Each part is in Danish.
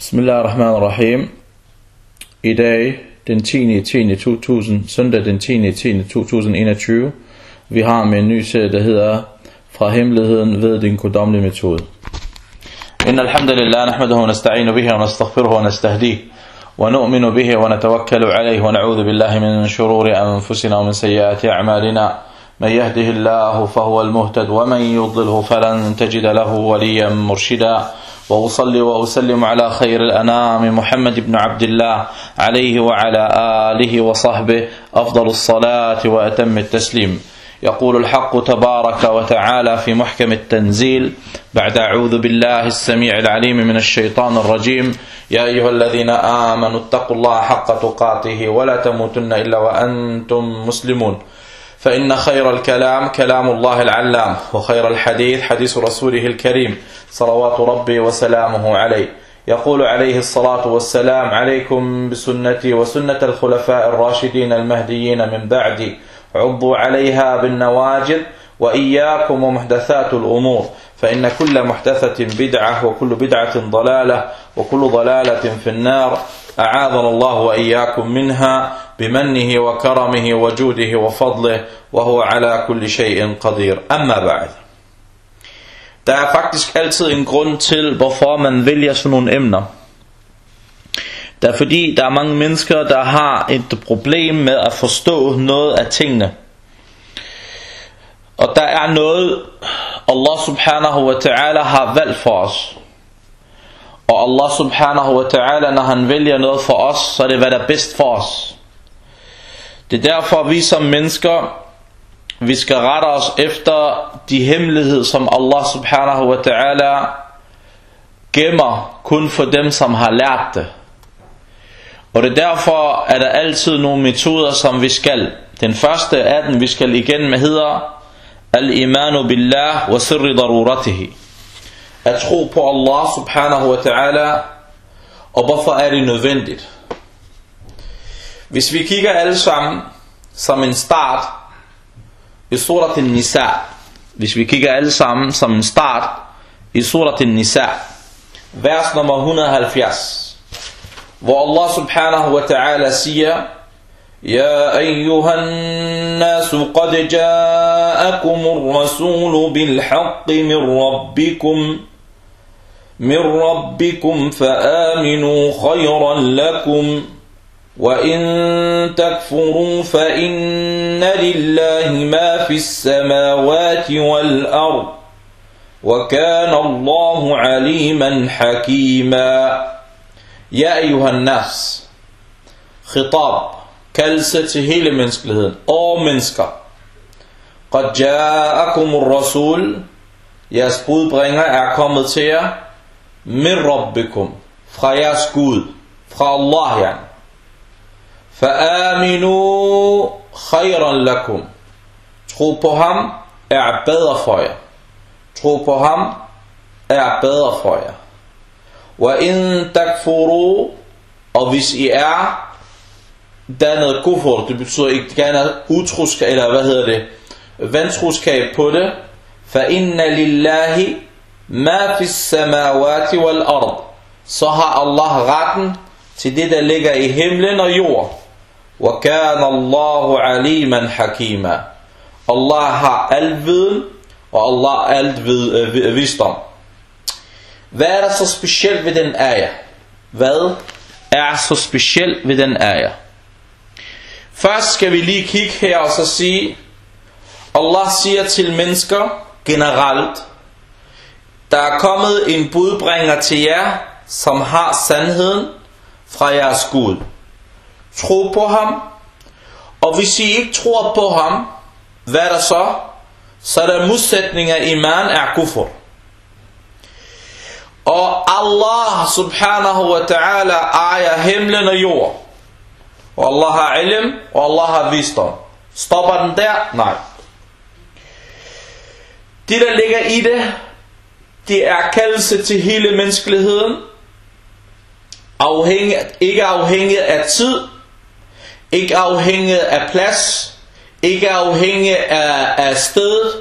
Bismillahirrahmanirrahim. I dag, den 10. 10. 2000, søndag den 10. 10. 2021, vi har med en ny serie, der hedder Fra hemmeligheden ved din guddommelige metode. إن الحمد لله نحمده ونستعين به ونستغفره ونستهديه ونؤمن به ونتوكل عليه ونعوذ بالله من شرور أنفسنا ومن سيئات أعمالنا من يهده الله فهو المهتد ومن يضلله فلن تجد له وليا مرشدا وأصلي وأسلم على خير الأنام محمد بن عبد الله عليه وعلى آله وصحبه أفضل الصلاة وأتم التسليم. يقول الحق تبارك وتعالى في محكم التنزيل بعد أعوذ بالله السميع العليم من الشيطان الرجيم يا أيها الذين آمنوا اتقوا الله حق تقاته ولا تموتن إلا وأنتم مسلمون. فإن خير الكلام كلام الله العلام وخير الحديث حديث رسوله الكريم صلوات ربي وسلامه عليه. يقول عليه الصلاة والسلام عليكم بسنتي وسنة الخلفاء الراشدين المهديين من بعدي. عضوا عليها بالنواجذ وإياكم ومحدثات الأمور. فإن كل محدثة بدعة وكل بدعة ضلالة وكل ضلالة في النار. أعاذنا الله وإياكم منها بمنه وكرمه وجوده وفضله وهو على كل شيء قدير أما بعد Der er faktisk altid en grund til, hvorfor man vælger sådan nogle emner. Det er fordi, der er mange mennesker, der har et problem med at forstå noget af tingene. Og der er noget, Allah subhanahu wa ta'ala har valgt for os. Og Allah subhanahu wa ta'ala, når han vælger noget for os, så er det, hvad der er bedst for os. Det er derfor, vi som mennesker, vi skal rette os efter de hemmelighed, som Allah subhanahu wa ta'ala gemmer kun for dem, som har lært det. Og det er derfor, at der altid nogle metoder, som vi skal. Den første af dem, vi skal igen med, hedder Al-imanu billah wa sirri daruratihi. At tro på Allah subhanahu wa ta'ala, og hvorfor er det nødvendigt? Hvis vi kigger alle sammen som en start i surat al-Nisa, hvis vi kigger alle sammen som en start i surat al-Nisa, vers nummer 170, hvor Allah subhanahu wa ta'ala siger, يا أيها الناس قد جاءكم الرسول بالحق من ربكم من ربكم فآمنوا خيرا لكم وَإِن تَكْفُرُوا فَإِنَّ لِلَّهِ مَا فِي السَّمَاوَاتِ وَالْأَرْضِ وَكَانَ اللَّهُ عَلِيمًا حَكِيمًا. يَا أَيُّهَا النَّاسُ خِطَاب كَلَسَتْ هِيلَ مَنْسْكِلِهِدَن أَوْ مَنْسْكَر قَدْ جَاءَكُمُ الرَّسُولُ يَا بغينا أعكم كُومِتْ مِنْ رَبِّكُمْ فَرَا يَا سْكُودْ يَعْنِي Fa'aminu khayran lakum Tro på ham er bedre for jer. Tro på ham er bedre for jer. Wa in takfuru og hvis I er dannet kufur, det betyder ikke, gerne utroskab, eller hvad hedder det, vantroskab på det, fa inna lillahi ma السَّمَاوَاتِ samawati wal ard. Så har Allah retten til det, der ligger i himlen og jord. Wa kana Allahu aliman hakima. Allah har al viden, og Allah alt øh, vid, øh, visdom. Hvad er der så specielt ved den ayah? Hvad er så specielt ved den ayah? Først skal vi lige kigge her og så sige, Allah siger til mennesker generelt, der er kommet en budbringer til jer, som har sandheden fra jeres Gud. Tro på ham, og hvis I ikke tror på ham, hvad er der så? Så er der modsætning af iman er kufur. Og Allah subhanahu wa ta'ala ejer himlen og jord. Og Allah har ilm, og Allah har visdom. Stopper den der? Nej. Det der ligger i det, det er kaldelse til hele menneskeligheden. Afhængig, ikke afhængig af tid, ikke afhængig af plads, ikke afhængig af, af sted.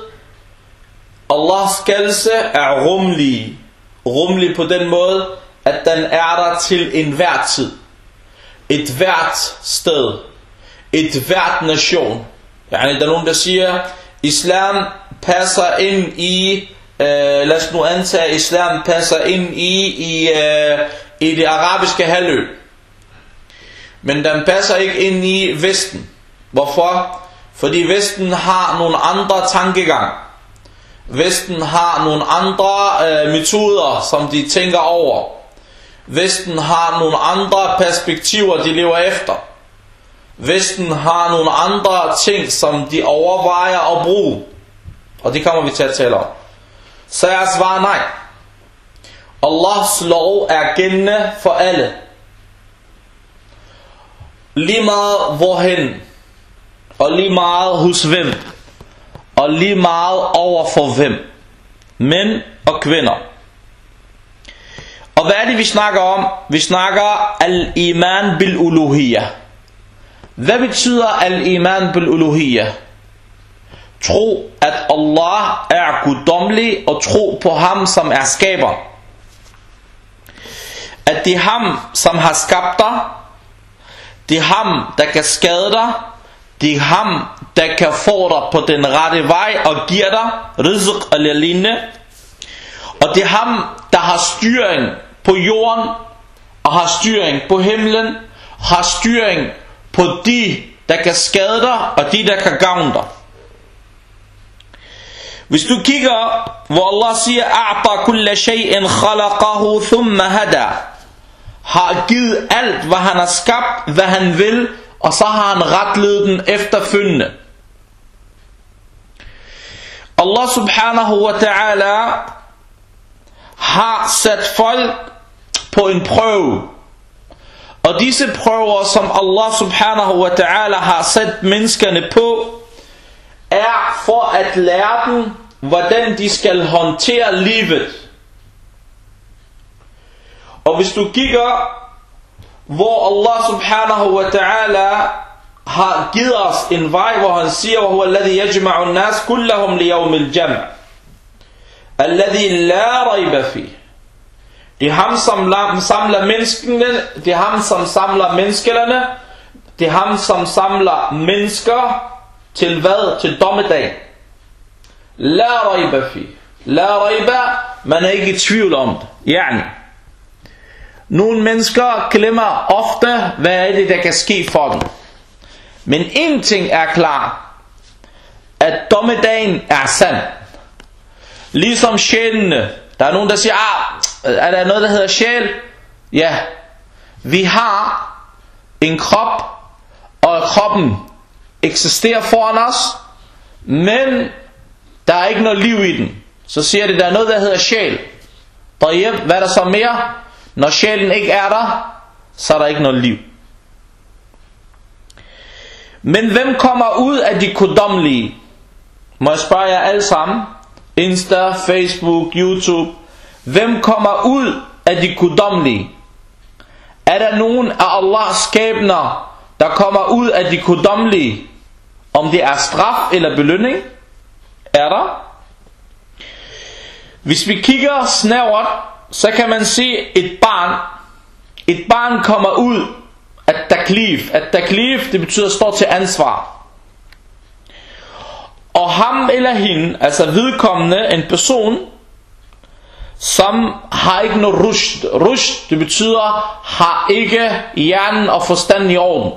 Allahs kaldelse er rummelig. Rummelig på den måde, at den er der til enhver tid. Et hvert sted. Et hvert nation. Yani, der er nogen, der siger, islam passer ind i, øh, lad os nu antage, islam passer ind i, i, øh, i det arabiske halvø. Men den passer ikke ind i Vesten. Hvorfor? Fordi Vesten har nogle andre tankegang. Vesten har nogle andre øh, metoder, som de tænker over. Vesten har nogle andre perspektiver, de lever efter. Vesten har nogle andre ting, som de overvejer at bruge. Og det kommer vi til at tale om. Så jeg svarer nej. Allahs lov er gældende for alle. Lige meget hvorhen. Og lige meget hos hvem. Og lige meget over for hvem. Mænd og kvinder. Og hvad er det vi snakker om? Vi snakker al-iman bil-uluhiyya. Hvad betyder al-iman bil-uluhiyya? Tro at Allah er guddommelig og tro på ham som er skaber. At det er ham som har skabt dig. Det er ham der kan skade dig. Det er ham der kan få dig på den rette vej og giver dig rizq eller lignende. Og det er ham der har styring på jorden og har styring på himlen, har styring på de, der kan skade dig, og de, der kan gavne dig. Hvis du kigger, hvor Allah siger, A'ta kulla shay'in khalaqahu thumma hada, har givet alt, hvad han har skabt, hvad han vil, og så har han retledet den efterfølgende. Allah subhanahu wa ta'ala har sat folk på en prøve. Og disse prøver, som Allah subhanahu wa ta'ala har sat menneskerne på, er for at lære dem, hvordan de skal håndtere livet. Og hvis du kigger, hvor Allah subhanahu wa ta'ala har givet os en vej, hvor han siger, وَهُوَ الَّذِي يَجْمَعُ النَّاسِ كُلَّهُمْ لِيَوْمِ الْجَمْعِ الَّذِي لَا رَيْبَ فِيهِ det er ham, som samler menneskene. Det er ham, som samler menneskerne. Det er ham, som samler mennesker til hvad? Til dommedag. La raiba fi. La raiba, man er ikke i tvivl om det. Yani. Nogle mennesker glemmer ofte, hvad er det, der kan ske for dem. Men en ting er klar. At dommedagen er sand. Ligesom sjælene. Der er nogen, der siger, ah, er der noget, der hedder sjæl? Ja. Vi har en krop, og kroppen eksisterer foran os, men der er ikke noget liv i den. Så siger det, der er noget, der hedder sjæl. Hvad er der så mere? Når sjælen ikke er der, så er der ikke noget liv. Men hvem kommer ud af de kudomlige? Må jeg spørge jer alle sammen? Insta, Facebook, YouTube. Hvem kommer ud af de kudomlige? Er der nogen af Allahs skæbner, der kommer ud af de kudomlige? Om det er straf eller belønning? Er der? Hvis vi kigger snævert, så kan man se et barn. Et barn kommer ud af taklif. At taklif, det betyder står til ansvar. Og ham eller hende, altså vedkommende, en person, som har ikke noget rush. Rush, det betyder, har ikke hjernen og forstanden i orden.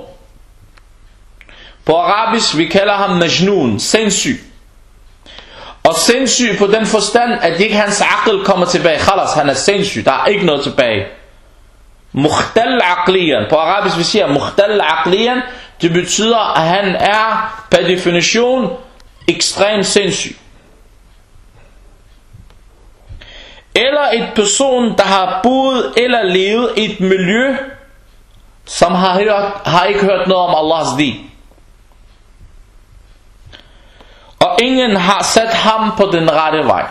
På arabisk, vi kalder ham majnun, sindssyg. Og sindssyg på den forstand, at ikke hans aql kommer tilbage. Khalas, han er sindssyg, der er ikke noget tilbage. Mukhtal aqliyan. På arabisk vi siger mukhtal aqliyan. Det betyder, at han er per definition ekstremt sindssyg. Eller et person, der har boet eller levet i et miljø, som har, hørt, har ikke hørt noget om Allahs din. Og ingen har sat ham på den rette vej.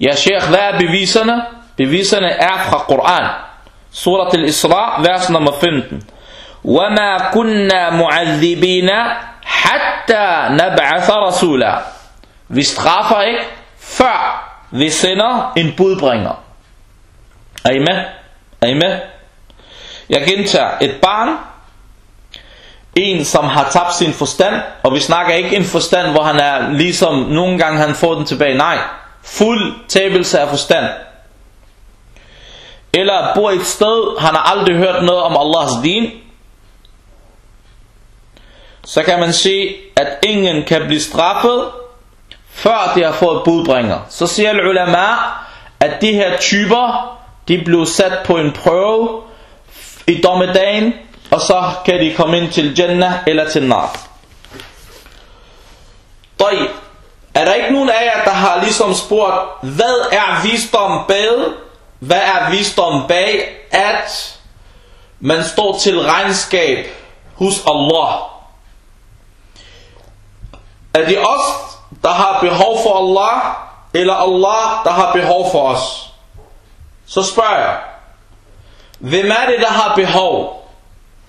Ja, Sheikh, hvad er beviserne? Beviserne er fra Koran. Surat al-Isra, vers nummer 15. وَمَا كُنَّا مُعَذِّبِينَ حَتَّى نَبْعَثَ رَسُولًا Vi straffer ikke, før vi sender en budbringer. Er I med? Er I med? Jeg gentager. Et barn, en som har tabt sin forstand, og vi snakker ikke en forstand, hvor han er ligesom nogle gange han får den tilbage. Nej, fuld tabelse af forstand. Eller bor et sted, han har aldrig hørt noget om Allahs din, så kan man sige, at ingen kan blive straffet, før de har fået budbringer. Så siger ulama, at de her typer, de blev sat på en prøve i dommedagen, og så kan de komme ind til Jannah eller til Nar. Døj, er der ikke nogen af jer, der har ligesom spurgt, hvad er visdom bag? Hvad er visdom bag, at man står til regnskab hos Allah? Er det os, der har behov for Allah, eller Allah, der har behov for os? Så spørger jeg, hvem er det, der har behov?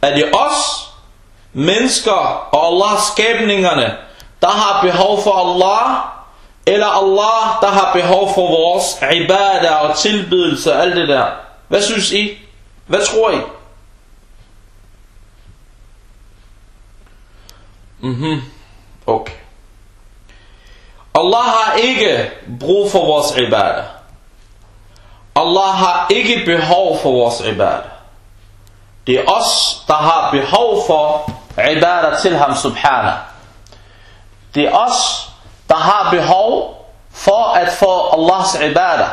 Er det os, mennesker og Allah skabningerne, der har behov for Allah, eller Allah, der har behov for vores ibadah og tilbydelse og alt det der? Hvad synes I? Hvad tror I? Mhm. Okay. Allah har ikke brug for vores ibadah. Allah har ikke behov for vores ibadah. Det er os, der har behov for ibadah til ham subhanahu. Det er os, der har behov for at få Allahs ibadah.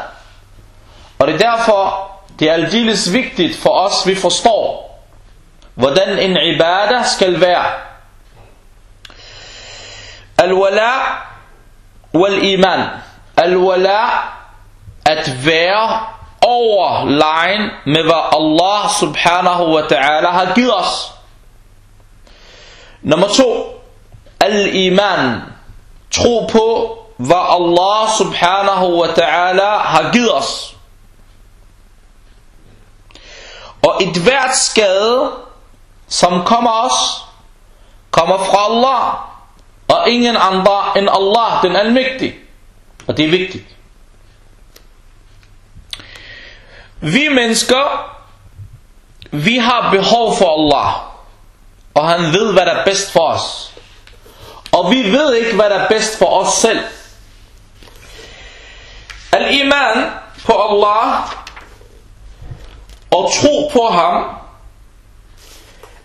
Og det er derfor, det er aldeles vigtigt for os, vi forstår, hvordan en ibadah skal være. Al-wala wal-iman. Al-wala, at være over lejen med hvad Allah subhanahu wa ta'ala har givet os. Nummer to, al-iman, tro på hvad Allah subhanahu wa ta'ala har givet os. Og et hvert skade, som kommer os, kommer fra Allah, og ingen andre end Allah, den almægtige. Og det er vigtigt. Vi mennesker, vi har behov for Allah, og han ved, hvad der er bedst for os. Og vi ved ikke, hvad der er bedst for os selv. Al-iman på Allah og tro på ham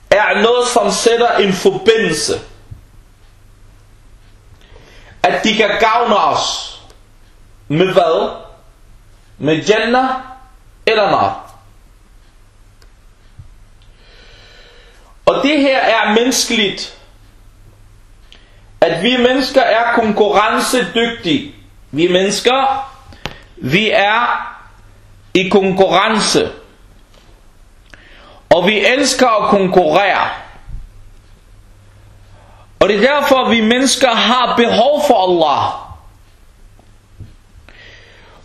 er noget, som sætter en forbindelse. At de kan gavne os med hvad? Med Jannah eller nar. Og det her er menneskeligt. At vi mennesker er konkurrencedygtige. Vi mennesker vi er i konkurrence. Og vi elsker at konkurrere. Og det er derfor, vi mennesker har behov for Allah.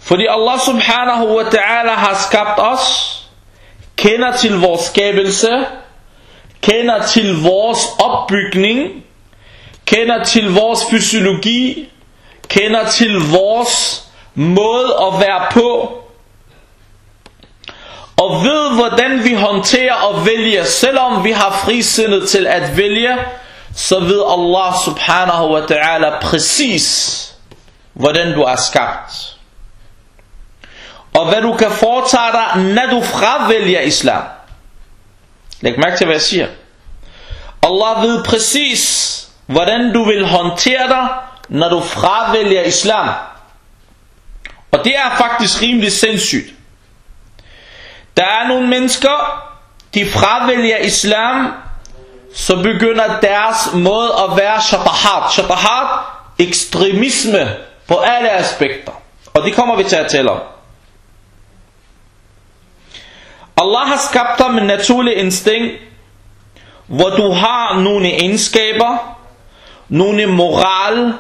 Fordi Allah subhanahu wa ta'ala har skabt os, kender til vores skabelse, kender til vores opbygning, kender til vores fysiologi, kender til vores måde at være på, og ved hvordan vi håndterer og vælger, selvom vi har frisindet til at vælge, så ved Allah subhanahu wa ta'ala præcis, hvordan du er skabt. Og hvad du kan foretage dig, når du fravælger islam. Læg mærke til, hvad jeg siger. Allah ved præcis, hvordan du vil håndtere dig, når du fravælger islam. Og det er faktisk rimelig sindssygt. Der er nogle mennesker, de fravælger islam, så begynder deres måde at være shatahat. Shatahat, ekstremisme på alle aspekter. Og det kommer vi til at tale om. Allah har skabt dig med naturlig instinkt, hvor du har nogle egenskaber, nogle moral,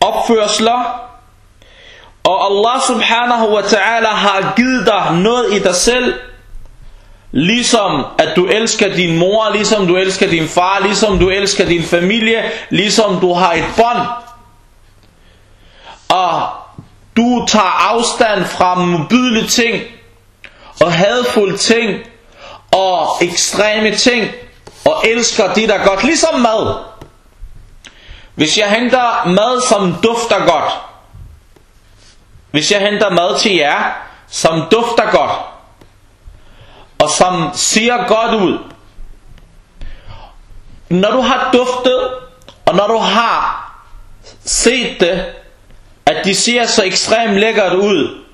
opførsler, og Allah subhanahu wa ta'ala har givet dig noget i dig selv, Ligesom at du elsker din mor, ligesom du elsker din far, ligesom du elsker din familie, ligesom du har et bånd. Og du tager afstand fra modbydelige ting, og hadfulde ting og ekstreme ting og elsker det der godt, ligesom mad. Hvis jeg henter mad, som dufter godt, hvis jeg henter mad til jer, som dufter godt, og som ser godt ud, når du har duftet, og når du har set det, at de ser så ekstremt lækkert ud,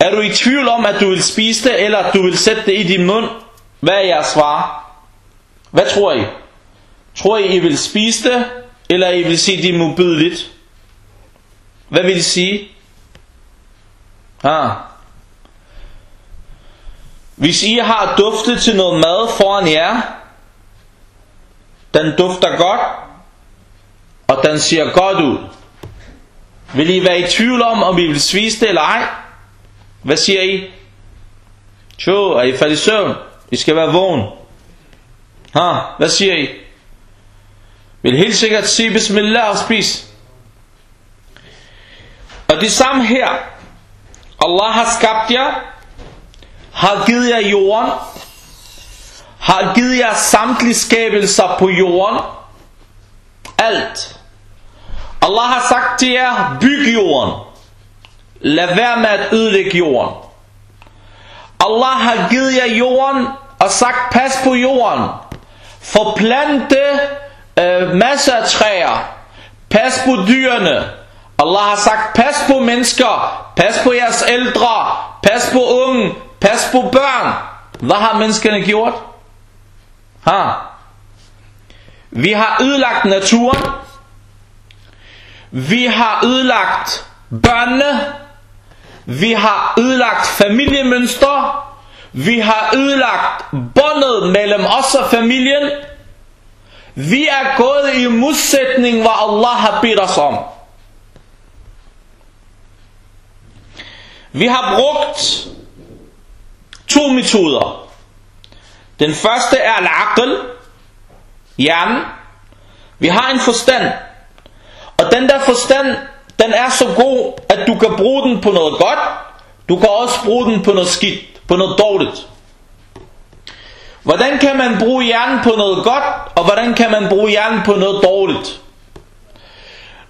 er du i tvivl om, at du vil spise det, eller at du vil sætte det i din mund? Hvad er jeres svar? Hvad tror I? Tror I, I vil spise det, eller I vil sige, det er modbydeligt? Hvad vil I sige? Ah. Hvis I har duftet til noget mad foran jer, den dufter godt, og den ser godt ud. Vil I være i tvivl om, om I vil spise det eller ej? Hvad siger I? Jo, er I faldet i søvn? I skal være vågen. Ha, hvad siger I? Vil helt sikkert sige bismillah og spis. Og det samme her. Allah har skabt jer, har givet jer jorden, har givet jer samtlige skabelser på jorden. Alt. Allah har sagt til jer, byg jorden. Lad være med at ødelægge jorden. Allah har givet jer jorden og sagt, pas på jorden. Forplante øh, masser af træer. Pas på dyrene. Allah har sagt, pas på mennesker. Pas på jeres ældre. Pas på unge. Pas på børn. Hvad har menneskerne gjort? Ha. Vi har ødelagt naturen. Vi har ødelagt børnene. Vi har ødelagt familiemønster. Vi har ødelagt båndet mellem os og familien. Vi er gået i modsætning, hvad Allah har bedt os om. Vi har brugt to metoder. Den første er al-aql, hjernen. Vi har en forstand. Og den der forstand, den er så god, at du kan bruge den på noget godt. Du kan også bruge den på noget skidt, på noget dårligt. Hvordan kan man bruge hjernen på noget godt, og hvordan kan man bruge hjernen på noget dårligt?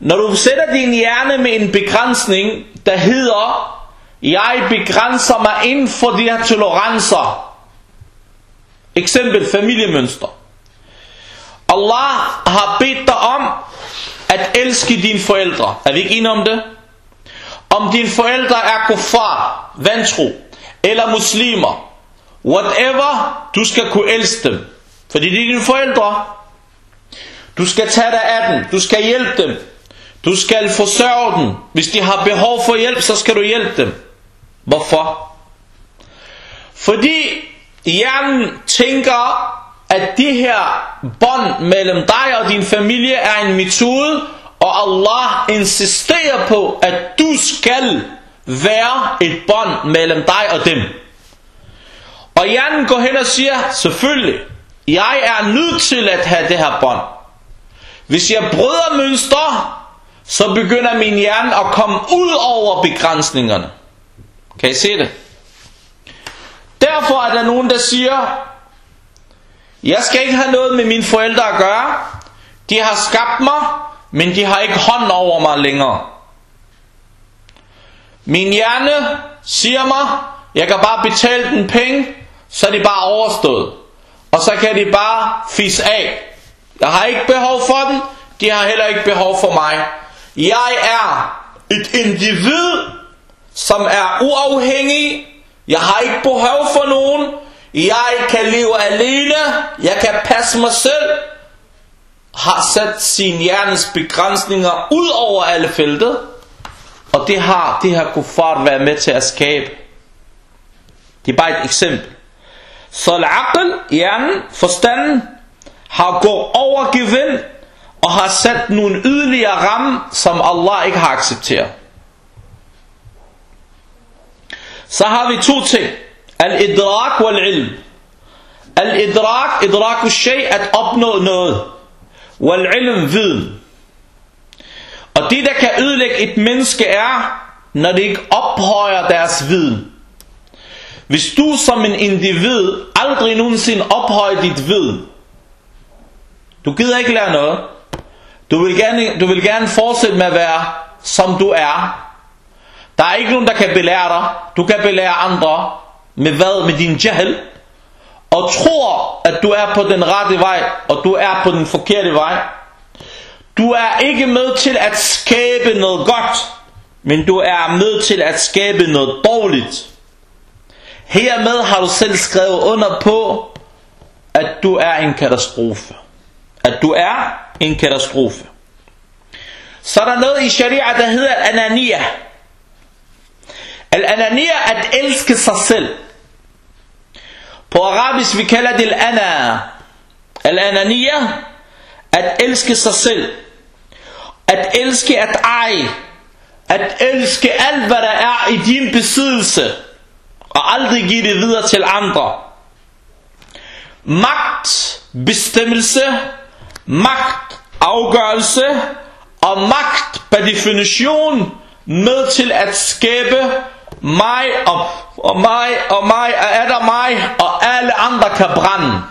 Når du sætter din hjerne med en begrænsning, der hedder, jeg begrænser mig inden for de her tolerancer. Eksempel familiemønster. Allah har bedt dig om at elske dine forældre. Er vi ikke enige om det? Om dine forældre er kuffar, vantro, eller muslimer, whatever, du skal kunne elske dem. Fordi det er dine forældre. Du skal tage dig af dem, du skal hjælpe dem, du skal forsørge dem. Hvis de har behov for hjælp, så skal du hjælpe dem. Hvorfor? Fordi hjernen tænker, at det her bånd mellem dig og din familie er en metode, og Allah insisterer på, at du skal være et bånd mellem dig og dem. Og hjernen går hen og siger, selvfølgelig, jeg er nødt til at have det her bånd. Hvis jeg bryder mønster, så begynder min hjerne at komme ud over begrænsningerne. Kan I se det? Derfor er der nogen, der siger, jeg skal ikke have noget med mine forældre at gøre. De har skabt mig, men de har ikke hånd over mig længere. Min hjerne siger mig, jeg kan bare betale den penge, så er det bare overstået. Og så kan de bare fisse af. Jeg har ikke behov for den, de har heller ikke behov for mig. Jeg er et individ, som er uafhængig. Jeg har ikke behov for nogen. Jeg kan leve alene. Jeg kan passe mig selv. Har sat sin hjernes begrænsninger ud over alle feltet. Og det har det her kuffar været med til at skabe. Det er bare et eksempel. Så al hjernen, forstanden, har gået over gevind og har sat nogle yderligere ramme, som Allah ikke har accepteret. Så har vi to ting. Al-idrak wal-ilm. Al-idrak, idrak shay at opnå noget. Wal-ilm, viden. Og det, der kan ødelægge et menneske er, når det ikke ophøjer deres viden. Hvis du som en individ aldrig nogensinde ophøjer dit viden, du gider ikke lære noget, du vil, gerne, du vil gerne fortsætte med at være som du er. Der er ikke nogen der kan belære dig, du kan belære andre med hvad? Med din jahil. og tror at du er på den rette vej og du er på den forkerte vej. Du er ikke med til at skabe noget godt, men du er med til at skabe noget dårligt. Hermed har du selv skrevet under på, at du er en katastrofe. At du er en katastrofe. Så er der noget i sharia, der hedder anania. Al-anania at elske sig selv. På arabisk vi kalder det al-ana. Al-ananiya, at elske sig selv. At elske at eje. At elske alt hvad der er i din besiddelse. Og aldrig give det videre til andre. Magt, bestemmelse, magt, afgørelse og magt per definition med til at skabe mig og, og mig og mig og er der mig og alle andre kan brænde.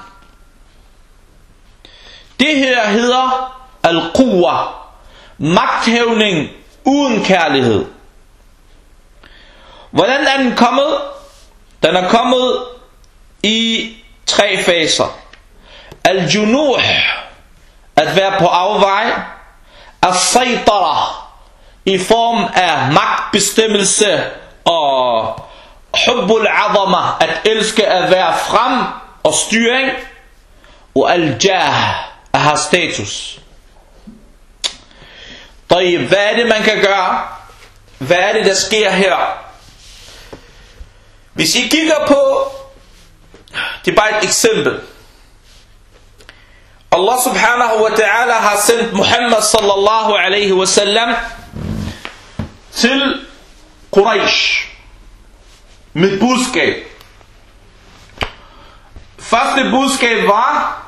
Det her hedder al-quwa, magthævning uden kærlighed. Hvordan er den kommet? Den er kommet i tre faser. Al-junuh, at være på afvej. Al-saytara, i form af magtbestemmelse og hubbul adama, at elske at være frem og styring. Og al-jah, at have status. Hvad er det man kan gøre? Hvad er det der sker her? Hvis I kigger på, det er bare et eksempel. Allah subhanahu wa ta'ala har sendt Muhammad sallallahu alaihi wa sallam til Quraysh med budskab. Første budskab var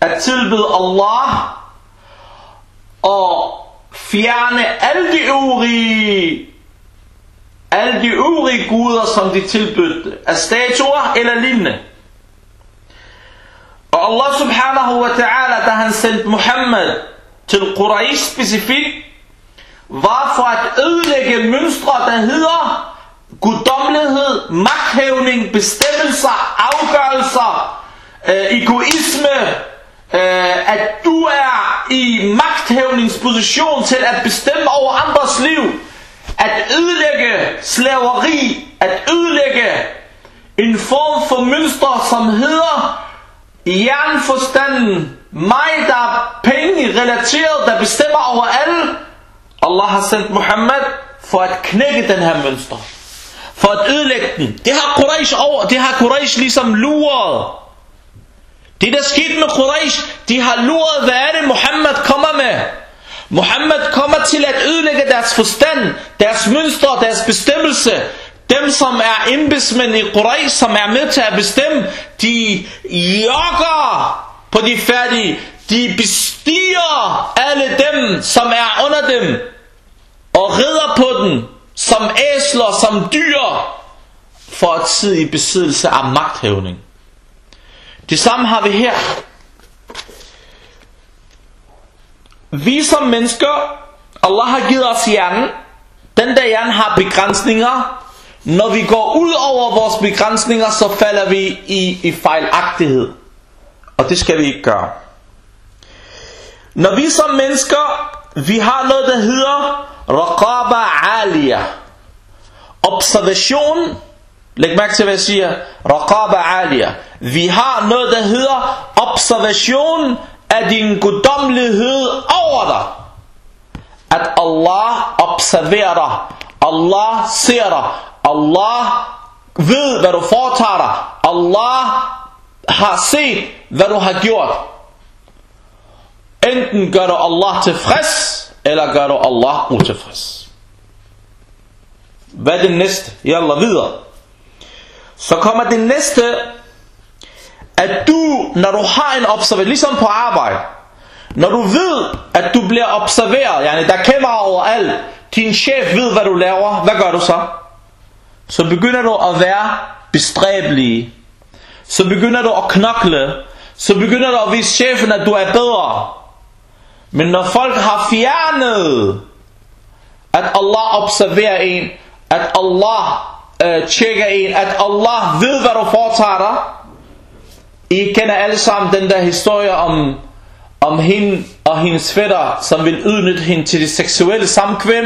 at tilbede Allah og fjerne alle de øvrige alle de øvrige guder, som de tilbødte, af statuer eller lignende. Og Allah subhanahu wa ta'ala, da han sendte Muhammad til Quraysh specifikt, var for at ødelægge mønstre, der hedder guddommelighed, magthævning, bestemmelser, afgørelser, øh, egoisme, øh, at du er i magthævningsposition til at bestemme over andres liv, at ødelægge slaveri, at ødelægge en form for mønstre, som hedder jernforstanden, mig der er penge relateret, der bestemmer over alle. Allah har sendt Muhammad for at knække den her mønster. For at ødelægge den. Det har Quraysh over, det har Quraysh ligesom luret. Det der skete med Quraysh, de har luret, hvad er det Muhammad kommer med. Muhammad kommer til at ødelægge deres forstand, deres mønstre, deres bestemmelse. Dem som er embedsmænd i Quraysh, som er med til at bestemme, de jogger på de færdige. De bestiger alle dem, som er under dem, og rider på den, som æsler, som dyr, for at sidde i besiddelse af magthævning. Det samme har vi her. Vi som mennesker, Allah har givet os hjernen. Den der hjerne har begrænsninger. Når vi går ud over vores begrænsninger, så falder vi i, i fejlagtighed. Og det skal vi ikke gøre. Når vi som mennesker, vi har noget der hedder Raqaba alia. Observation. Læg mærke til hvad jeg siger. Raqaba alia. Vi har noget der hedder observation af din guddommelighed over dig. At Allah observerer dig. Allah ser dig. Allah ved, hvad du foretager dig. Allah har set, hvad du har gjort. Enten gør du Allah tilfreds, eller gør du Allah utilfreds. Hvad er det næste? Jalla videre. Så kommer det næste, at du, når du har en observation, ligesom på arbejde, når du ved, at du bliver observeret, yani der kæmmer overalt, din chef ved, hvad du laver, hvad gør du så? Så begynder du at være bestræbelig. så begynder du at knokle, så begynder du at vise chefen, at du er bedre. Men når folk har fjernet, at Allah observerer en, at Allah øh, tjekker en, at Allah ved, hvad du foretager dig. I kender alle sammen den der historie om, om hende og hendes fætter, som vil udnytte hende til det seksuelle samkvem,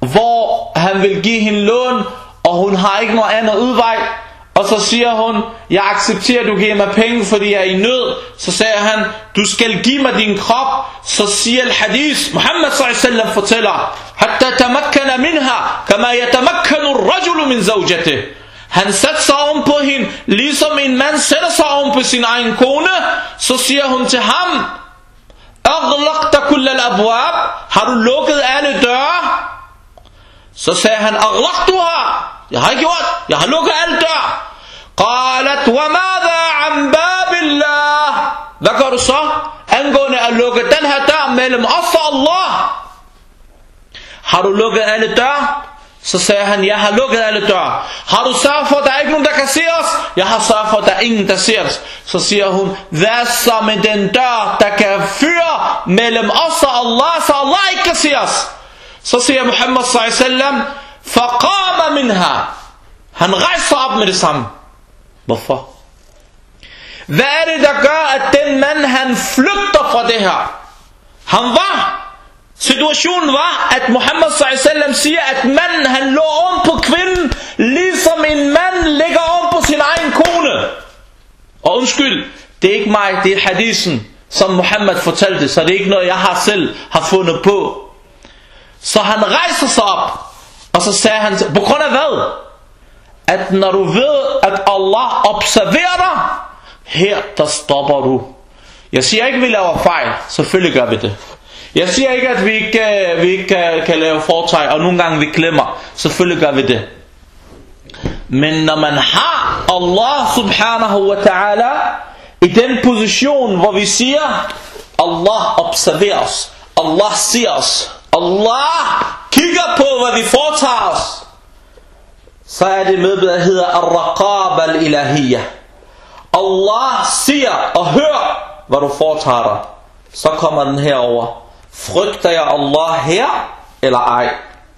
hvor han vil give hende lån, og hun har ikke noget andet udvej, og så siger hun, jeg accepterer, at du giver mig penge, fordi jeg er i nød. Så siger han, du skal give mig din krop. Så siger al-hadith, Muhammad s.a.v. fortæller, Hatta tamakkana minha, kama yatamakkanu rajulu min zawjatih. Han satte sig om på hende, ligesom en mand sætter sig om på sin egen kone. Så siger hun til ham, Aghlaqta kulla al-abwab, har du lukket alle døre? Så sagde han, Aghlaqtuha, jeg har ikke gjort, jeg har lukket alle døre. قالت وماذا عن باب الله du så? Angående at lukke den her dør mellem os og Allah. Har du lukket alle døre? Så sagde han, jeg har lukket alle døre. Har du sørget for, at der er ikke nogen, der kan se os? Jeg har sørget for, at der er ingen, der ser os. Så siger hun, hvad så med den dør, der kan føre mellem os og Allah, så Allah ikke kan se os? Så siger Muhammad sallallahu Faqama minha. Han rejser op med det samme. Hvorfor? Hvad er det, der gør, at den mand, han flygter fra det her? Han var. Situationen var, at Muhammad s.a.v. siger, at manden, han lå om på kvinden, ligesom en mand ligger om på sin egen kone. Og undskyld, det er ikke mig, det er hadisen, som Muhammad fortalte, så det er ikke noget, jeg har selv har fundet på. Så han rejser sig op, og så sagde han, på grund af hvad? at når du ved, at Allah observerer dig, her der stopper du. Jeg siger ikke, at vi laver fejl. Selvfølgelig gør vi det. Jeg siger ikke, at vi ikke, øh, vi ikke kan, kan lave foretøj, og nogle gange vi glemmer. Selvfølgelig gør vi det. Men når man har Allah subhanahu wa ta'ala i den position, hvor vi siger, Allah observerer os. Allah ser os. Allah kigger på, hvad vi foretager os så er det med, der hedder Ar-Raqab al-Ilahiyya. Allah siger og hører, hvad du foretager dig. Så kommer den herover. Frygter jeg Allah her, eller ej?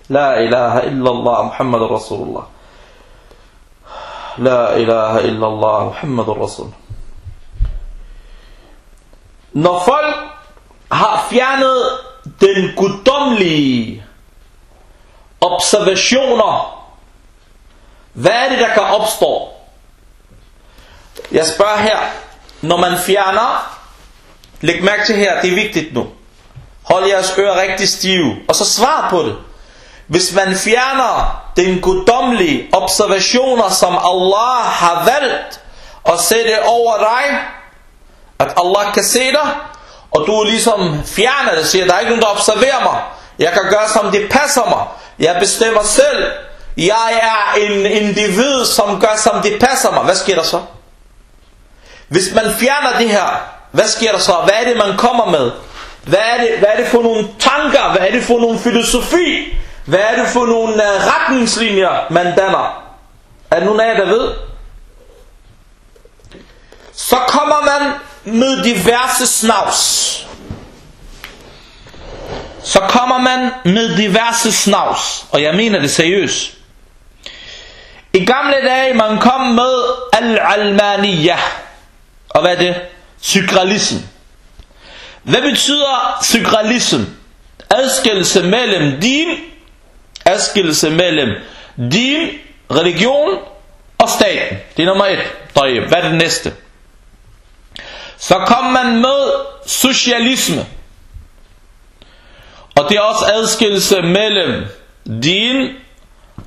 La ilaha illallah Muhammad Rasulullah. La ilaha illallah Muhammad Rasul. Når folk har fjernet den guddommelige observationer hvad er det, der kan opstå? Jeg spørger her, når man fjerner, læg mærke til her, det er vigtigt nu. Hold jeres ører rigtig stive, og så svar på det. Hvis man fjerner den guddommelige observationer, som Allah har valgt at sætte over dig, at Allah kan se dig, og du ligesom fjerner det, siger, der er ikke nogen, der observerer mig. Jeg kan gøre, som det passer mig. Jeg bestemmer selv. Jeg er en individ, som gør, som det passer mig. Hvad sker der så? Hvis man fjerner det her, hvad sker der så? Hvad er det, man kommer med? Hvad er det, hvad er det for nogle tanker? Hvad er det for nogle filosofi? Hvad er det for nogle uh, retningslinjer, man danner? Er der nogen af jer, der ved? Så kommer man med diverse snavs. Så kommer man med diverse snavs. Og jeg mener det seriøst. I gamle dage, man kom med al-almaniyah. Og hvad er det? Sykralism. Hvad betyder sykralism? Adskillelse mellem din, adskillelse mellem din religion og staten. Det er nummer et. Hvad er det næste? Så kom man med socialisme. Og det er også adskillelse mellem din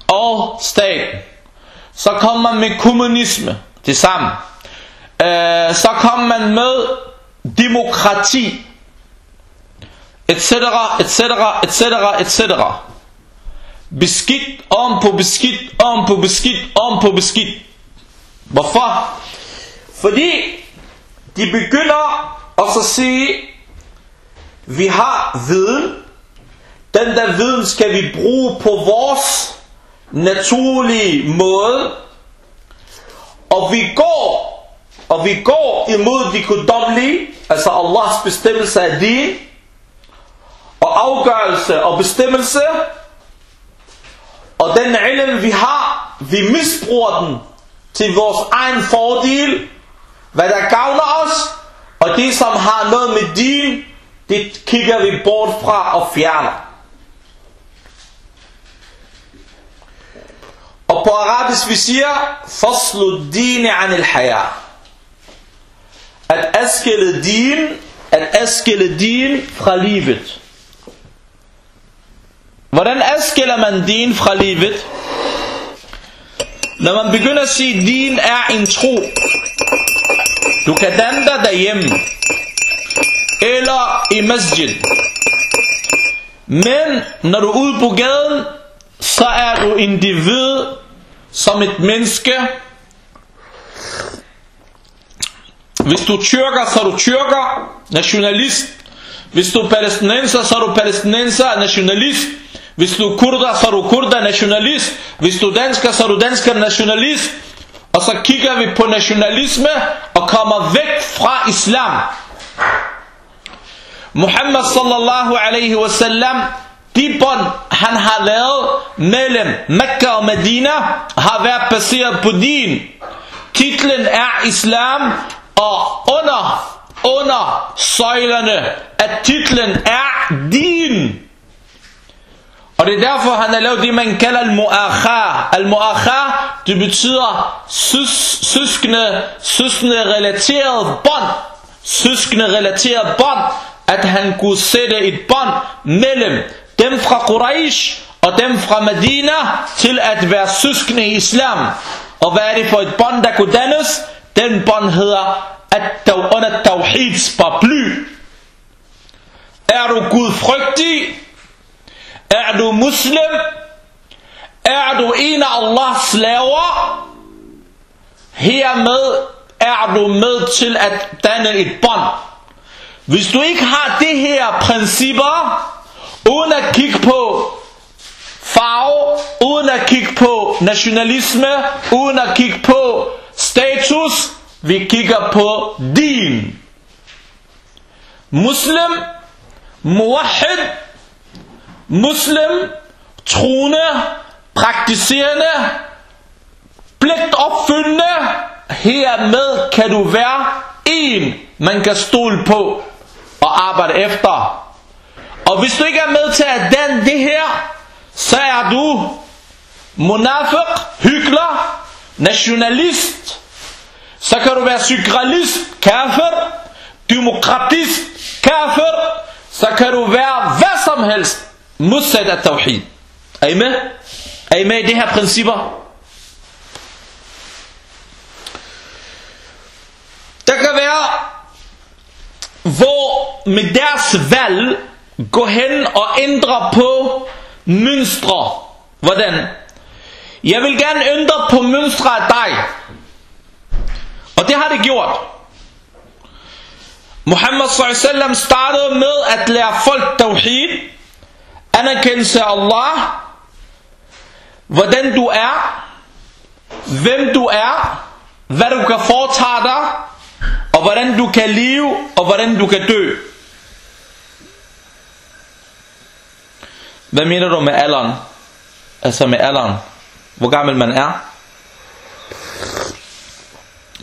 og staten. Så kom man med kommunisme, det samme. Øh, så kom man med demokrati, etc., etc., etc., etc. Beskidt om på beskidt, om på beskidt, om på beskidt. Hvorfor? Fordi de begynder at så sige, vi har viden, den der viden skal vi bruge på vores naturlige måde. Og vi går, og vi går imod de guddommelige, altså Allahs bestemmelse af din, og afgørelse og bestemmelse, og den ilm vi har, vi misbruger den til vores egen fordel, hvad der gavner os, og det som har noget med din, det kigger vi bort fra og fjerner. På arabisk vi siger, Faslu dine anil haya. At adskille din, at adskille din fra livet. Hvordan adskiller man din fra livet? Når man begynder at sige, at din er en tro. Du kan danne dig derhjemme. Eller i masjid. Men når du er ude på gaden, så er du individ som et menneske. Hvis du tyrker, så er du tyrker, nationalist. Hvis du er palæstinenser, så er du palæstinenser, nationalist. Hvis du er kurder, så er du kurder, nationalist. Hvis du er dansker, så er du dansker, nationalist. Og så kigger vi på nationalisme og kommer væk fra islam. Muhammad sallallahu alaihi wasallam de bånd, han har lavet mellem Mekka og Medina, har været baseret på din. Titlen er Islam, og under, under søjlerne, at titlen er din. Og det er derfor, han har lavet det, man kalder al-mu'akha. Al-mu'akha, det betyder sys, søskende, søskende relateret bånd. Søskende relateret bånd, at han kunne sætte et bånd mellem dem fra Quraysh og dem fra Medina til at være søskende i islam. Og hvad er det for et bånd, der kunne dannes? Den bånd hedder at under tawhids paraply. Er du Gud frygtig? Er du muslim? Er du en af Allahs slaver? Hermed er du med til at danne et bånd. Hvis du ikke har det her principper, uden at kigge på farve, uden at kigge på nationalisme, uden at kigge på status, vi kigger på din. Muslim, muwahid, muslim, troende, praktiserende, pligtopfyldende, hermed kan du være en, man kan stole på og arbejde efter. Og hvis du ikke er med til at danne det her, så er du monafik, hykler, nationalist, så kan du være psykralist, kafir, demokratist, kafir, så kan du være hvad som helst modsat af tawhid. Er I med? Er I med i det her principper? Der kan være, hvor med deres valg gå hen og ændre på mønstre. Hvordan? Jeg vil gerne ændre på mønstre af dig. Og det har det gjort. Muhammad sallallahu startede med at lære folk tawhid, anerkendelse af Allah, hvordan du er, hvem du er, hvad du kan foretage dig, og hvordan du kan leve, og hvordan du kan dø. Hvad mener du med alderen? Altså med alderen. Hvor gammel man er?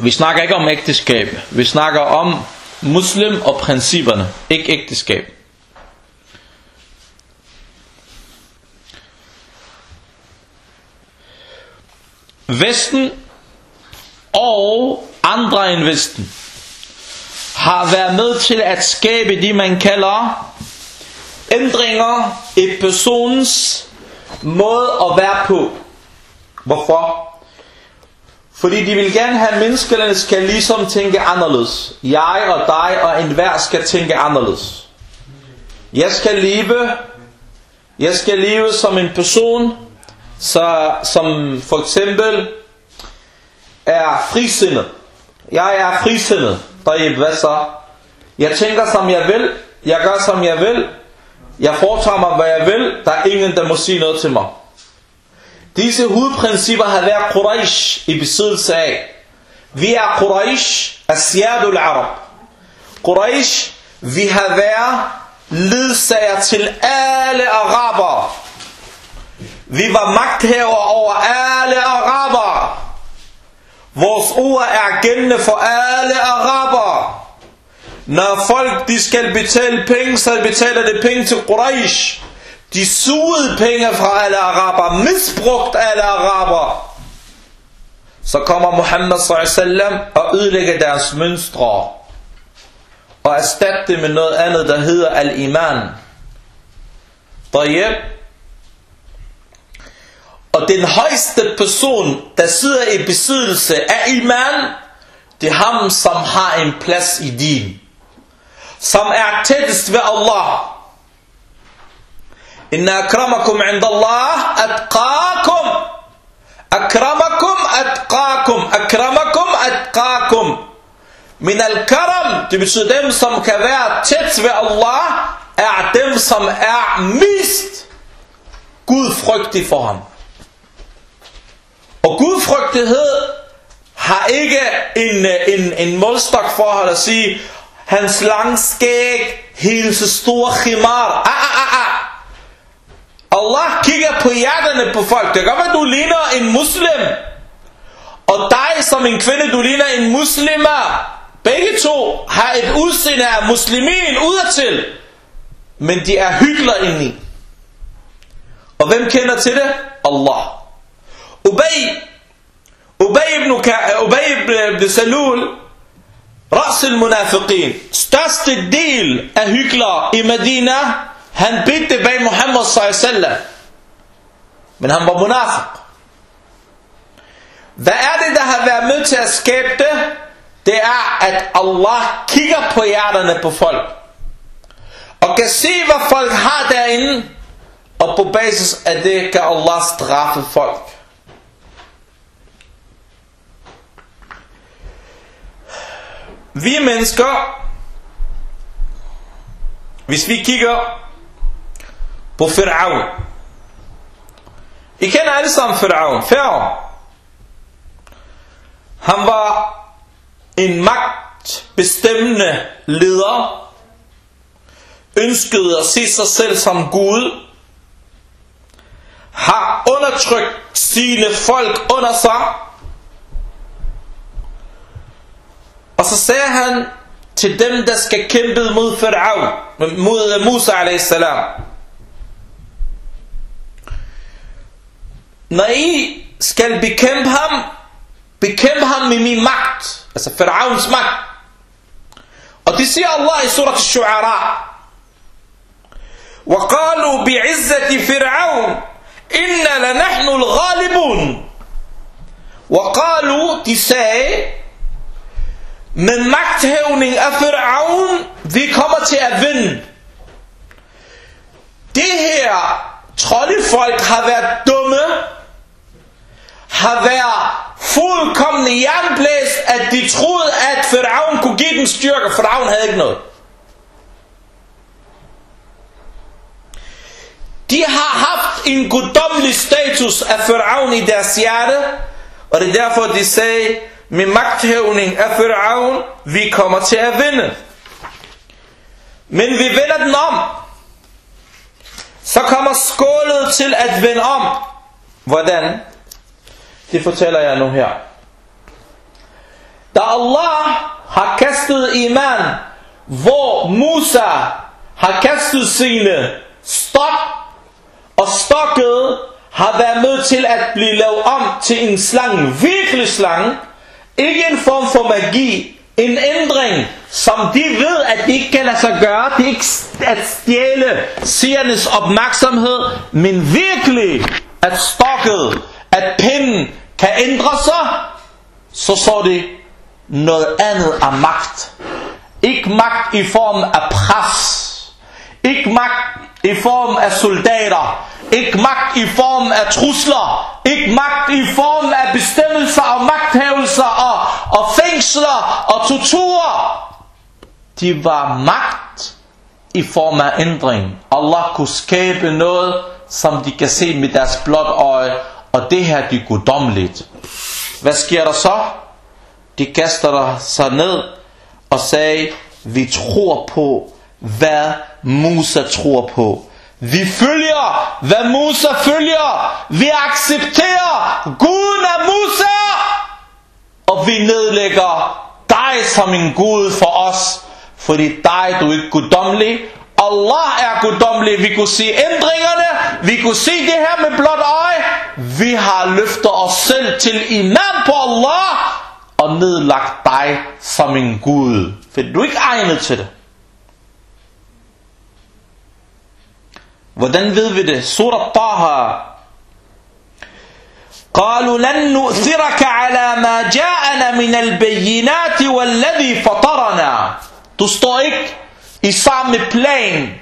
Vi snakker ikke om ægteskab. Vi snakker om muslim og principperne. Ikke ægteskab. Vesten og andre end Vesten har været med til at skabe det man kalder ændringer i personens måde at være på. Hvorfor? Fordi de vil gerne have, at menneskerne skal ligesom tænke anderledes. Jeg og dig og enhver skal tænke anderledes. Jeg skal leve, jeg skal leve som en person, så, som for eksempel er frisindet. Jeg er frisindet. Tayyib, hvad så? Jeg tænker som jeg vil, jeg gør som jeg vil, jeg foretager mig, hvad jeg vil. Der er ingen, der må sige noget til mig. Disse hovedprincipper har været Quraysh i besiddelse af. Vi er Quraysh, Asyadul Arab. Quraysh, vi har været ledsager til alle araber. Vi var magthaver over alle araber. Vores ord er gældende for alle araber. Når folk de skal betale penge, så betaler de penge til Quraysh. De sugede penge fra alle araber, misbrugt alle araber. Så kommer Muhammad sallam og ødelægger deres mønstre og erstatte det med noget andet, der hedder al-iman. Tayyip. Og den højeste person, der sidder i besiddelse af iman, det er ham, som har en plads i din. Som er tættest ved Allah. Inna akramakum inda Allah atqakum. Akramakum atqakum. Akramakum atqakum. Min al-karam, det betyder dem, som kan være tæt ved Allah, er dem, som er mest gudfrygtige for ham. Og gudfrygtighed har ikke en, en, en målstok for at sige, hans lang skæg, hendes store khimar. Ah, ah, ah, ah. Allah kigger på hjerterne på folk. Det kan godt være, du ligner en muslim. Og dig som en kvinde, du ligner en muslimer. Begge to har et udseende af muslimin udadtil. Men de er hyggeler indeni. Og hvem kender til det? Allah. Ubay, Ubay ibn, Ubay ibn Salul, Ras al-Munafiqin, største del af hyggeler i Medina, han bedte bag Muhammad sallallahu Men han var munafiq. Hvad er det, der har været med til at skabe det? Det er, at Allah kigger på hjerterne på folk. Og kan se, hvad folk har derinde. Og på basis af det, kan Allah straffe folk. Vi mennesker, hvis vi kigger på Fir'aun. I kender alle sammen Fir'aun. Fir'aun. Han var en magtbestemmende leder. Ønskede at se sig selv som Gud. Har undertrykt sine folk under sig. Og så sagde han til dem, der skal kæmpe mod Fir'aun, mod Musa a.s. Når I skal bekæmpe ham, bekæmpe ham med min magt. Altså Fir'auns magt. Og det siger Allah i surat al-Shu'ara. وقالوا بعزة فرعون إنا لنحن الغالبون وقالوا de med magthævning af Fir'aun vi kommer til at vinde det her troldefolk har været dumme har været fuldkommende jernblæst, at de troede, at Fir'aun kunne give dem styrke. Fir'aun havde ikke noget. De har haft en guddommelig status af Fir'aun i deres hjerte, og det er derfor, de sagde, med magthævning af Fir'aun, vi kommer til at vinde. Men vi vender den om. Så kommer skålet til at vende om. Hvordan? Det fortæller jeg nu her. Da Allah har kastet iman, hvor Musa har kastet sine stok, og stokket har været med til at blive lavet om til en slange, virkelig slange, ikke en form for magi, en ændring, som de ved, at de ikke kan lade sig gøre. Det er ikke at stjæle seernes opmærksomhed, men virkelig at stokket at pinden kan ændre sig, så så det noget andet af magt. Ikke magt i form af pres. Ikke magt i form af soldater. Ikke magt i form af trusler. Ikke magt i form af bestemmelser og magthævelser og, og fængsler og tortur. De var magt i form af ændring. Allah kunne skabe noget, som de kan se med deres blot øje, og det her det er guddommeligt. Hvad sker der så? de kaster sig ned og sagde, vi tror på, hvad Musa tror på. Vi følger, hvad Musa følger. Vi accepterer Guden af Musa. Og vi nedlægger dig som en Gud for os. Fordi dig, du er ikke guddommelig. Allah er guddommelig. Vi kunne se ændringerne. Vi kunne se det her med blot øje. Vi har løftet os selv til iman på Allah. Og nedlagt dig som en Gud. For du er ikke egnet til det. Hvordan ved vi det? Surat Taha. قالوا لن نؤثرك على ما جاءنا من البينات والذي فطرنا Du står ikke i samme plan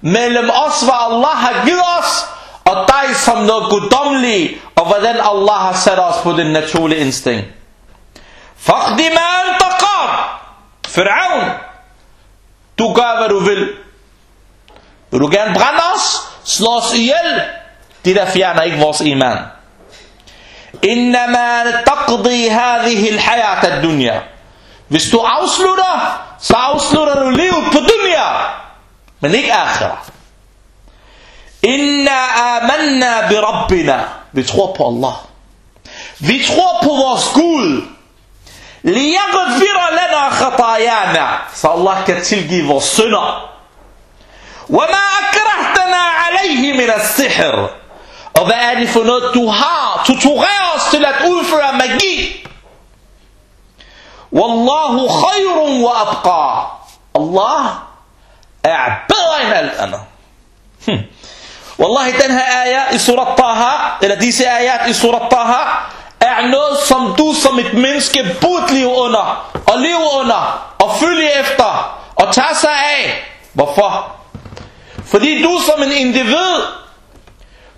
mellem os, hvad Allah har givet os, og dig som noget guddommeligt, og hvordan Allah har sat os på den naturlige instinkt. Faqdi ma anta qad. Fir'aun, du gør hvad du vil. Vil du gerne brænde os? Slå os ihjel? Det der fjerner ikke vores iman. Innama taqdi hadhihi al-hayat ad-dunya. Hvis du afslutter, så afslutter du livet på dunya, men ikke akhira. Inna amanna bi rabbina. Vi tror på Allah. Vi tror på vores Gud. Liyaghfira lana khatayana. Så Allah kan tilgive vores synder. وما أكرهتنا عليه من السحر Og hvad er det for noget du har Torturerer os til at udføre magi Wallahu khayrun wa abqa Allah er bedre end alt andet hm. Wallahi den her ayat i surat Taha Eller disse ayat i surat Taha Er noget som du som et menneske burde leve under Og leve under Og følge efter Og tage sig af Hvorfor? Fordi du som en individ,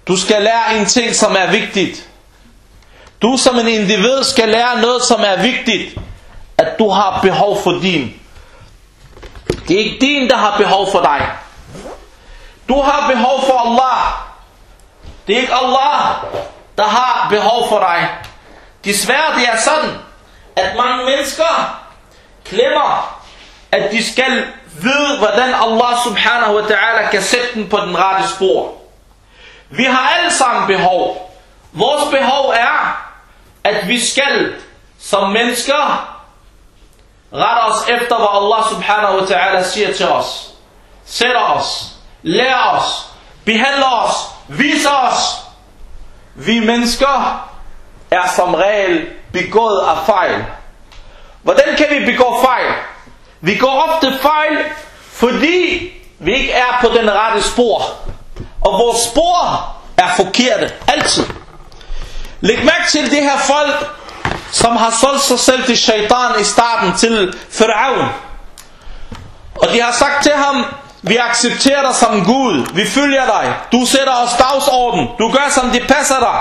du skal lære en ting, som er vigtigt. Du som en individ skal lære noget, som er vigtigt. At du har behov for din. Det er ikke din, der har behov for dig. Du har behov for Allah. Det er ikke Allah, der har behov for dig. Desværre det er sådan, at mange mennesker glemmer, at de skal ved, hvordan Allah subhanahu wa ta'ala kan sætte den på den rette spor. Vi har alle sammen behov. Vores behov er, at vi skal som mennesker rette os efter, hvad Allah subhanahu wa ta'ala siger til os. Sætter os, lærer os, behandler os, viser os. Vi mennesker er som regel begået af fejl. Hvordan kan vi begå fejl? Vi går ofte fejl, fordi vi ikke er på den rette spor. Og vores spor er forkerte. Altid. Læg mærke til det her folk, som har solgt sig selv til shaitan i starten til Fir'aun. Og de har sagt til ham, vi accepterer dig som Gud. Vi følger dig. Du sætter os dagsorden. Du gør som det passer dig.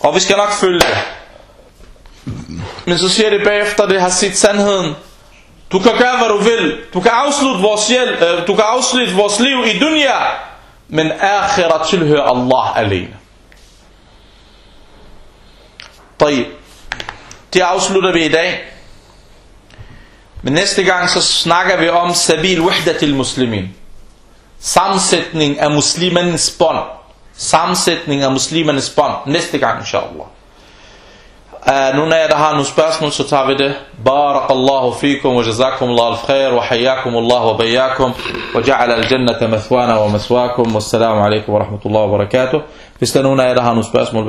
Og vi skal nok følge dig. Men så siger det bagefter, det har set sandheden. Du kan gøre hvad du vil. Du kan afslutte vores, hjælp, øh, du kan afslutte vores liv i dunya. Men akhirat tilhører Allah alene. طيب. Det afslutter vi i dag. Men næste gang så snakker vi om sabil wahdatil muslimin. Sammensætning af muslimernes bånd. Sammensætning af muslimernes bånd. Næste gang inshallah. Uh, nogle af jer der har nogle spørgsmål så tager vi det Barakallahu fikum wa jazakum Allah al-khair wa hayyakum Allah wa bayakum wa ja'ala al-jannata mathwana wa maswakum wassalamu alaikum wa rahmatullahi wa barakatuh hvis der er nogen af jer der har nogle spørgsmål